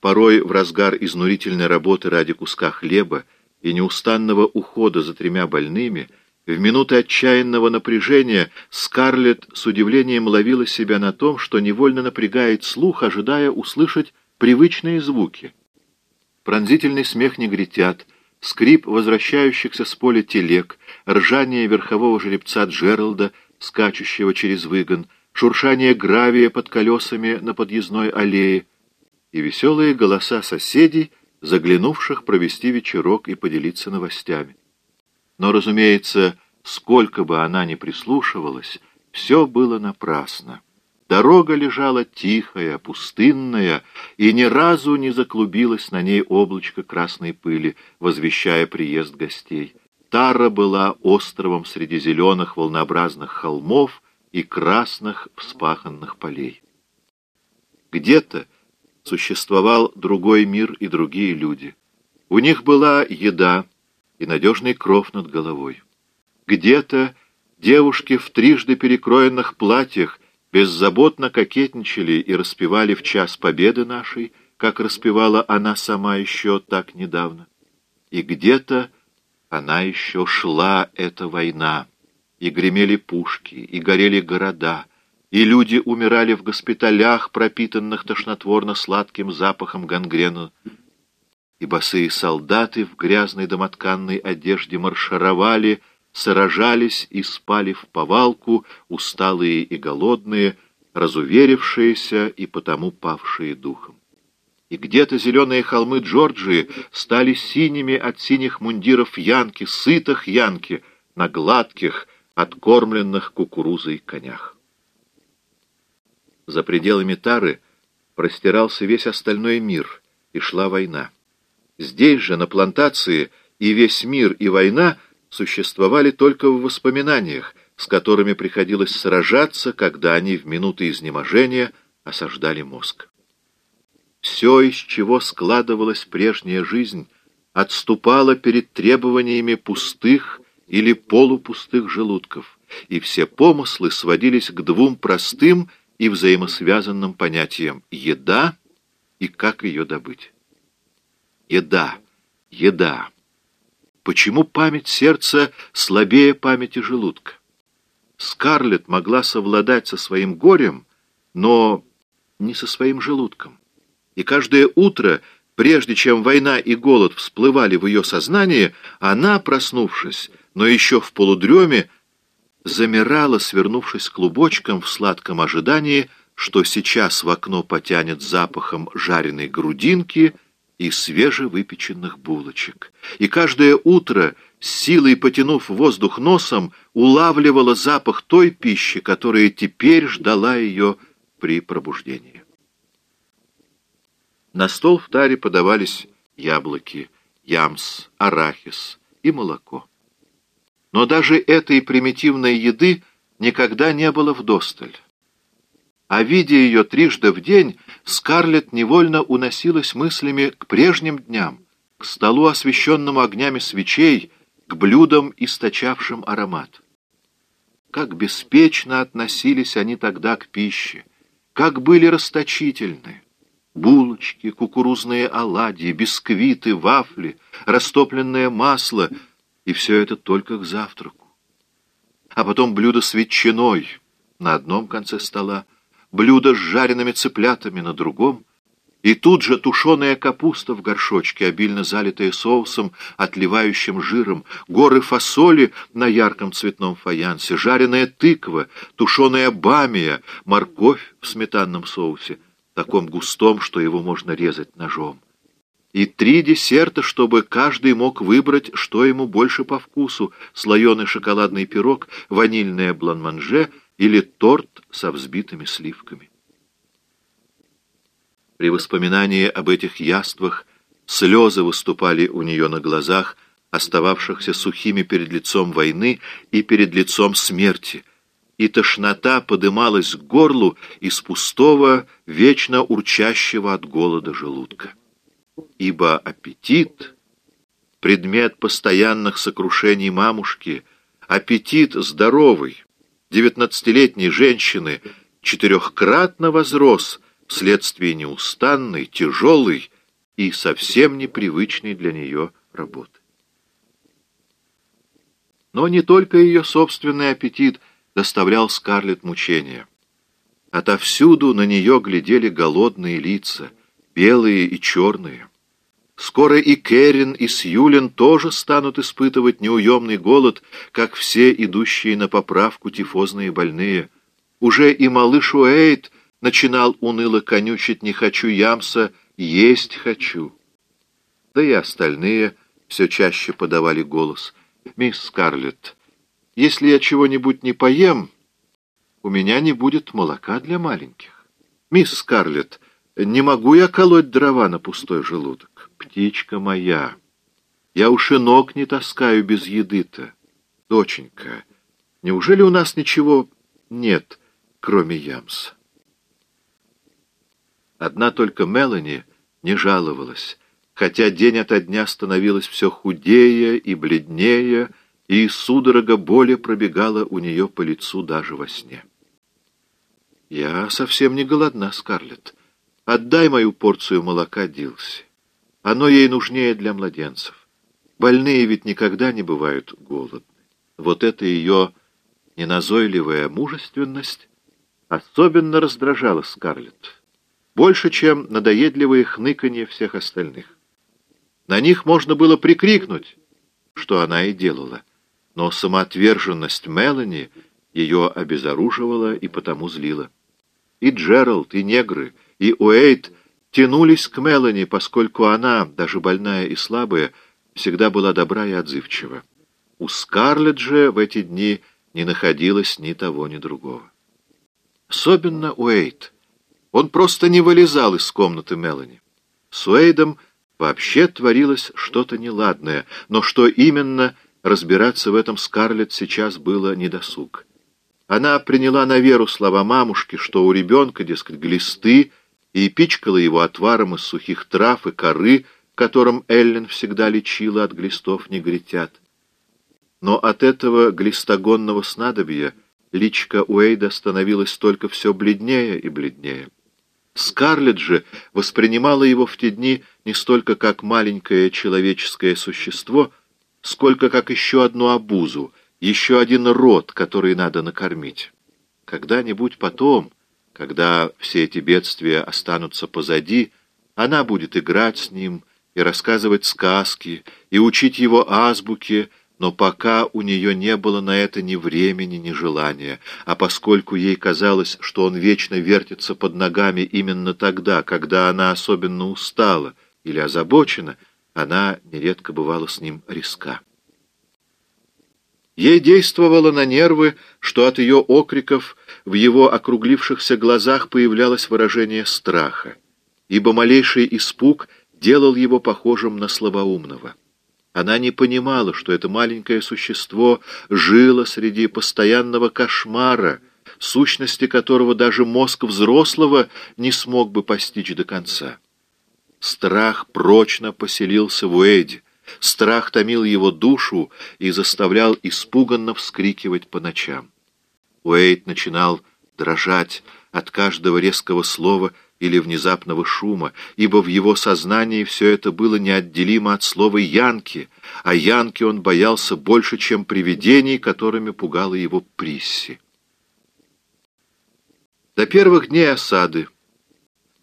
порой в разгар изнурительной работы ради куска хлеба и неустанного ухода за тремя больными, в минуты отчаянного напряжения Скарлетт с удивлением ловила себя на том, что невольно напрягает слух, ожидая услышать привычные звуки. Пронзительный смех негритят, скрип возвращающихся с поля телег, ржание верхового жеребца Джералда, скачущего через выгон, шуршание гравия под колесами на подъездной аллее и веселые голоса соседей, заглянувших провести вечерок и поделиться новостями. Но, разумеется, сколько бы она ни прислушивалась, все было напрасно. Дорога лежала тихая, пустынная, и ни разу не заклубилось на ней облачко красной пыли, возвещая приезд гостей. Тара была островом среди зеленых волнообразных холмов и красных вспаханных полей. Где-то существовал другой мир и другие люди. У них была еда и надежный кров над головой. Где-то девушки в трижды перекроенных платьях беззаботно кокетничали и распевали в час победы нашей, как распевала она сама еще так недавно. И где-то она еще шла, эта война, и гремели пушки, и горели города, и люди умирали в госпиталях, пропитанных тошнотворно-сладким запахом гангрену, и босые солдаты в грязной домотканной одежде маршировали, сражались и спали в повалку, усталые и голодные, разуверившиеся и потому павшие духом. И где-то зеленые холмы Джорджии стали синими от синих мундиров янки, сытых янки, на гладких, откормленных кукурузой конях. За пределами Тары простирался весь остальной мир, и шла война. Здесь же, на плантации, и весь мир, и война существовали только в воспоминаниях, с которыми приходилось сражаться, когда они в минуты изнеможения осаждали мозг. Все, из чего складывалась прежняя жизнь, отступало перед требованиями пустых или полупустых желудков, и все помыслы сводились к двум простым и взаимосвязанным понятиям «еда» и «как ее добыть». Еда, еда. Почему память сердца слабее памяти желудка? Скарлетт могла совладать со своим горем, но не со своим желудком. И каждое утро, прежде чем война и голод всплывали в ее сознание, она, проснувшись, но еще в полудреме, замирала, свернувшись клубочком в сладком ожидании, что сейчас в окно потянет запахом жареной грудинки и свежевыпеченных булочек. И каждое утро, силой потянув воздух носом, улавливала запах той пищи, которая теперь ждала ее при пробуждении. На стол в таре подавались яблоки, ямс, арахис и молоко. Но даже этой примитивной еды никогда не было вдосталь. А видя ее трижды в день, Скарлетт невольно уносилась мыслями к прежним дням, к столу, освещенному огнями свечей, к блюдам, источавшим аромат. Как беспечно относились они тогда к пище, как были расточительны. Булочки, кукурузные оладьи, бисквиты, вафли, растопленное масло — и все это только к завтраку. А потом блюдо с ветчиной. На одном конце стола, блюдо с жареными цыплятами на другом, и тут же тушеная капуста в горшочке, обильно залитая соусом, отливающим жиром, горы фасоли на ярком цветном фаянсе, жареная тыква, тушеная бамия, морковь в сметанном соусе, таком густом, что его можно резать ножом и три десерта, чтобы каждый мог выбрать, что ему больше по вкусу, слоеный шоколадный пирог, ванильное бланманже или торт со взбитыми сливками. При воспоминании об этих яствах слезы выступали у нее на глазах, остававшихся сухими перед лицом войны и перед лицом смерти, и тошнота подымалась к горлу из пустого, вечно урчащего от голода желудка ибо аппетит — предмет постоянных сокрушений мамушки, аппетит здоровый, девятнадцатилетней женщины четырехкратно возрос вследствие неустанной, тяжелой и совсем непривычной для нее работы. Но не только ее собственный аппетит доставлял Скарлетт мучения. Отовсюду на нее глядели голодные лица, белые и черные. Скоро и Керрин, и Сьюлин тоже станут испытывать неуемный голод, как все идущие на поправку тифозные больные. Уже и малыш Уэйт начинал уныло конючить «не хочу ямса, есть хочу». Да и остальные все чаще подавали голос. «Мисс Скарлетт, если я чего-нибудь не поем, у меня не будет молока для маленьких. Мисс Скарлетт, не могу я колоть дрова на пустой желудок» птичка моя, я уж и ног не таскаю без еды-то. Доченька, неужели у нас ничего нет, кроме ямса? Одна только Мелани не жаловалась, хотя день ото дня становилась все худее и бледнее, и судорога боли пробегала у нее по лицу даже во сне. «Я совсем не голодна, Скарлетт. Отдай мою порцию молока Дилси. Оно ей нужнее для младенцев. Больные ведь никогда не бывают голодны. Вот это ее неназойливая мужественность особенно раздражала Скарлетт. Больше, чем надоедливые хныканье всех остальных. На них можно было прикрикнуть, что она и делала. Но самоотверженность Мелани ее обезоруживала и потому злила. И Джеральд, и негры, и Уэйт тянулись к Мелани, поскольку она, даже больная и слабая, всегда была добра и отзывчива. У Скарлетт же в эти дни не находилось ни того, ни другого. Особенно Уэйт. Он просто не вылезал из комнаты Мелани. С Уэйдом вообще творилось что-то неладное, но что именно, разбираться в этом Скарлетт сейчас было недосуг. Она приняла на веру слова мамушки, что у ребенка, дескать, глисты, и пичкала его отваром из сухих трав и коры, которым Эллен всегда лечила от глистов негритят. Но от этого глистогонного снадобья личка Уэйда становилась только все бледнее и бледнее. Скарлетт же воспринимала его в те дни не столько как маленькое человеческое существо, сколько как еще одну обузу, еще один род, который надо накормить. Когда-нибудь потом... Когда все эти бедствия останутся позади, она будет играть с ним и рассказывать сказки, и учить его азбуке, но пока у нее не было на это ни времени, ни желания, а поскольку ей казалось, что он вечно вертится под ногами именно тогда, когда она особенно устала или озабочена, она нередко бывала с ним риска. Ей действовало на нервы, что от ее окриков в его округлившихся глазах появлялось выражение страха, ибо малейший испуг делал его похожим на слабоумного. Она не понимала, что это маленькое существо жило среди постоянного кошмара, сущности которого даже мозг взрослого не смог бы постичь до конца. Страх прочно поселился в Уэйде, Страх томил его душу и заставлял испуганно вскрикивать по ночам. Уэйт начинал дрожать от каждого резкого слова или внезапного шума, ибо в его сознании все это было неотделимо от слова «янки», а янки он боялся больше, чем привидений, которыми пугала его Присси. До первых дней осады,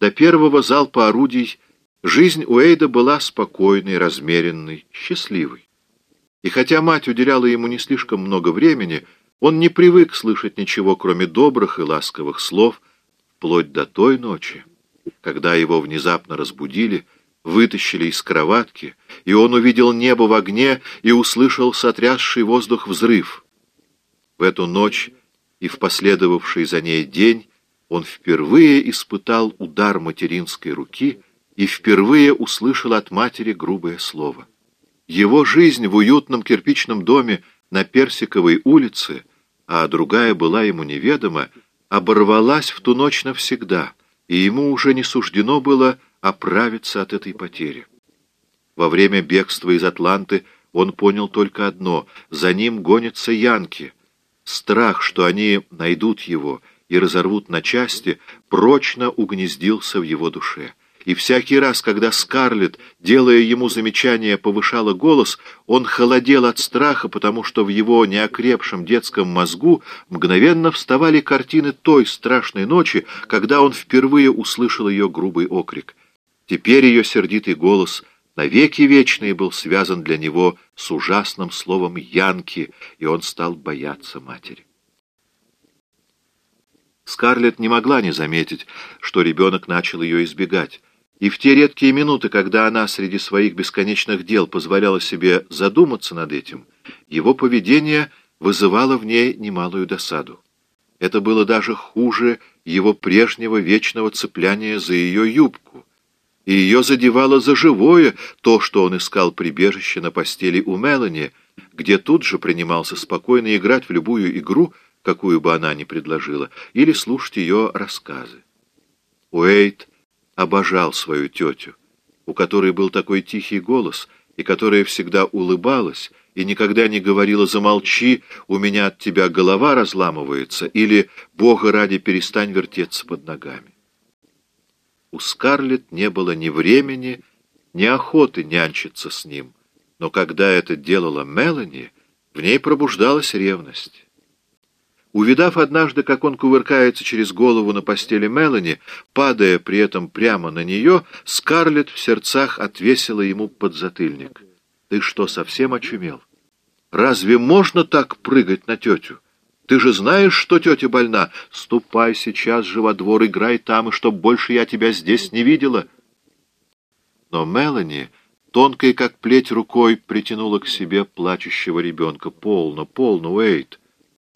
до первого залпа орудий Жизнь Уэйда была спокойной, размеренной, счастливой. И хотя мать уделяла ему не слишком много времени, он не привык слышать ничего, кроме добрых и ласковых слов, вплоть до той ночи, когда его внезапно разбудили, вытащили из кроватки, и он увидел небо в огне и услышал сотрясший воздух взрыв. В эту ночь и в последовавший за ней день он впервые испытал удар материнской руки — и впервые услышал от матери грубое слово. Его жизнь в уютном кирпичном доме на Персиковой улице, а другая была ему неведома, оборвалась в ту ночь навсегда, и ему уже не суждено было оправиться от этой потери. Во время бегства из Атланты он понял только одно — за ним гонятся янки. Страх, что они найдут его и разорвут на части, прочно угнездился в его душе. И всякий раз, когда Скарлетт, делая ему замечание, повышала голос, он холодел от страха, потому что в его неокрепшем детском мозгу мгновенно вставали картины той страшной ночи, когда он впервые услышал ее грубый окрик. Теперь ее сердитый голос навеки вечный был связан для него с ужасным словом «янки», и он стал бояться матери. Скарлетт не могла не заметить, что ребенок начал ее избегать. И в те редкие минуты, когда она среди своих бесконечных дел позволяла себе задуматься над этим, его поведение вызывало в ней немалую досаду. Это было даже хуже его прежнего вечного цепляния за ее юбку, и ее задевало за живое то, что он искал прибежище на постели у Мелани, где тут же принимался спокойно играть в любую игру, какую бы она ни предложила, или слушать ее рассказы. Уэйт обожал свою тетю, у которой был такой тихий голос, и которая всегда улыбалась, и никогда не говорила «замолчи, у меня от тебя голова разламывается» или «Бога ради перестань вертеться под ногами». У Скарлетт не было ни времени, ни охоты нянчиться с ним, но когда это делала Мелани, в ней пробуждалась ревность. Увидав однажды, как он кувыркается через голову на постели Мелани, падая при этом прямо на нее, Скарлетт в сердцах отвесила ему подзатыльник. «Ты что, совсем очумел? Разве можно так прыгать на тетю? Ты же знаешь, что тетя больна. Ступай сейчас же во двор, играй там, и чтоб больше я тебя здесь не видела». Но Мелани, тонкой как плеть рукой, притянула к себе плачущего ребенка. «Полно, полно, Уэйт!»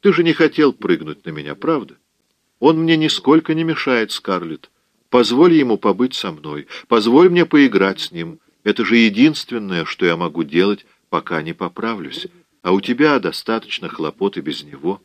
Ты же не хотел прыгнуть на меня, правда? Он мне нисколько не мешает, Скарлетт. Позволь ему побыть со мной. Позволь мне поиграть с ним. Это же единственное, что я могу делать, пока не поправлюсь. А у тебя достаточно хлопот и без него».